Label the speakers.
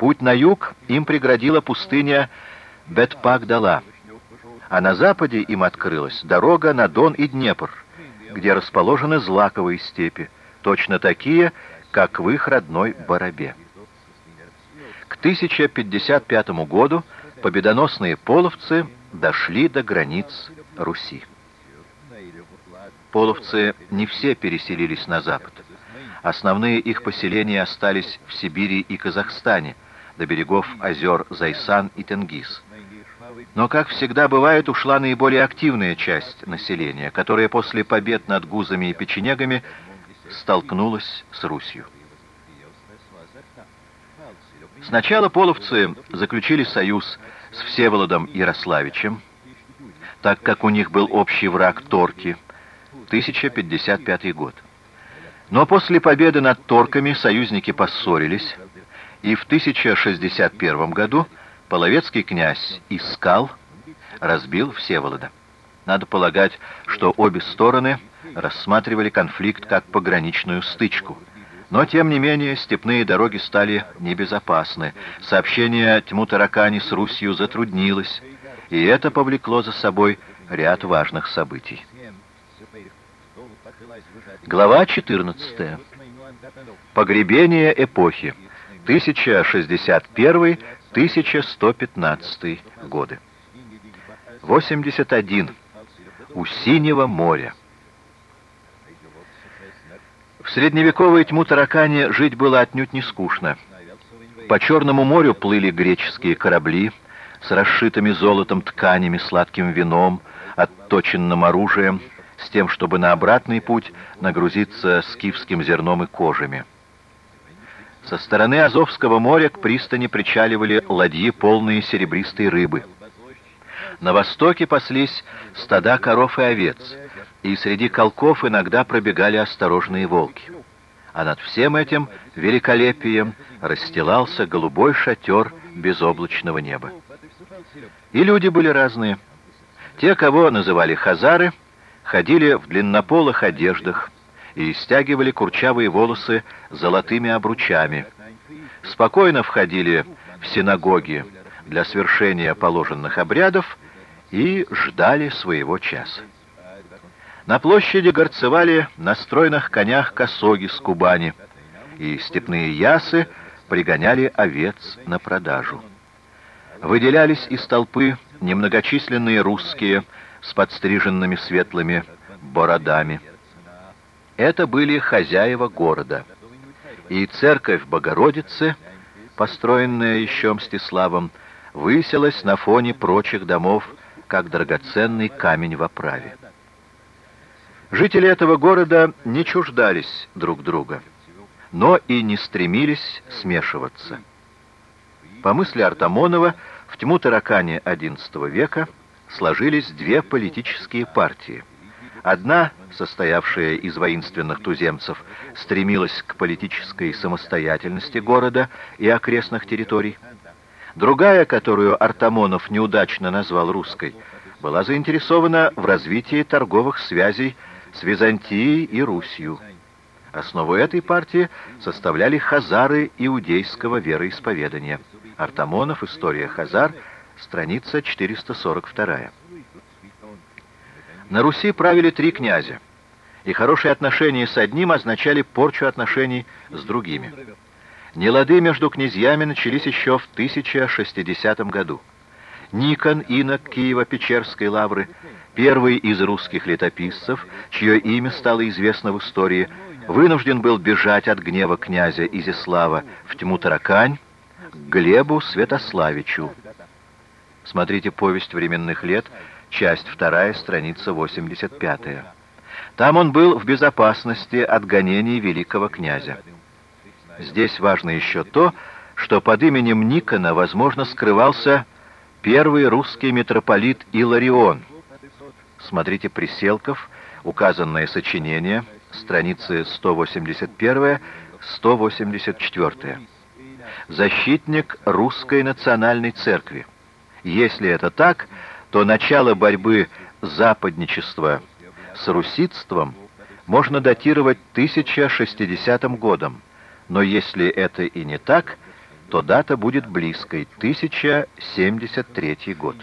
Speaker 1: Путь на юг им преградила пустыня Бетпак-Дала, а на западе им открылась дорога на Дон и Днепр, где расположены злаковые степи, точно такие, как в их родной Барабе. К 1055 году победоносные половцы дошли до границ Руси. Половцы не все переселились на запад. Основные их поселения остались в Сибири и Казахстане, до берегов озер Зайсан и Тенгиз. Но, как всегда бывает, ушла наиболее активная часть населения, которая после побед над гузами и печенегами столкнулась с Русью. Сначала половцы заключили союз с Всеволодом Ярославичем, так как у них был общий враг Торки, 1055 год. Но после победы над торками союзники поссорились, и в 1061 году половецкий князь Искал разбил Всеволода. Надо полагать, что обе стороны рассматривали конфликт как пограничную стычку. Но, тем не менее, степные дороги стали небезопасны. Сообщение Тьму-Таракани с Русью затруднилось, и это повлекло за собой ряд важных событий. Глава 14. Погребение эпохи. 1061-1115 годы. 81. У Синего моря. В средневековой тьму таракане жить было отнюдь не скучно. По Черному морю плыли греческие корабли с расшитыми золотом тканями, сладким вином, отточенным оружием, с тем, чтобы на обратный путь нагрузиться скифским зерном и кожами. Со стороны Азовского моря к пристани причаливали ладьи, полные серебристой рыбы. На востоке паслись стада коров и овец, и среди колков иногда пробегали осторожные волки. А над всем этим великолепием расстилался голубой шатер безоблачного неба. И люди были разные. Те, кого называли хазары, ходили в длиннополых одеждах и стягивали курчавые волосы золотыми обручами. Спокойно входили в синагоги для свершения положенных обрядов и ждали своего часа. На площади горцевали на стройных конях косоги с Кубани, и степные ясы пригоняли овец на продажу. Выделялись из толпы немногочисленные русские, с подстриженными светлыми бородами. Это были хозяева города. И церковь Богородицы, построенная еще Мстиславом, выселась на фоне прочих домов, как драгоценный камень в оправе. Жители этого города не чуждались друг друга, но и не стремились смешиваться. По мысли Артамонова, в тьму таракане XI века – сложились две политические партии. Одна, состоявшая из воинственных туземцев, стремилась к политической самостоятельности города и окрестных территорий. Другая, которую Артамонов неудачно назвал русской, была заинтересована в развитии торговых связей с Византией и Русью. Основу этой партии составляли хазары иудейского вероисповедания. Артамонов, история хазар, страница 442. На Руси правили три князя, и хорошие отношения с одним означали порчу отношений с другими. Нелады между князьями начались еще в 1060 году. Никон, инок Киева-Печерской лавры, первый из русских летописцев, чье имя стало известно в истории, вынужден был бежать от гнева князя Изяслава в тьму Таракань к Глебу Святославичу, Смотрите «Повесть временных лет», часть 2, страница 85. Там он был в безопасности от гонений великого князя. Здесь важно еще то, что под именем Никона, возможно, скрывался первый русский митрополит Иларион. Смотрите «Приселков», указанное сочинение, страницы 181-184. Защитник русской национальной церкви. Если это так, то начало борьбы западничества с русидством можно датировать 1060 годом, но если это и не так, то дата будет близкой — 1073 год.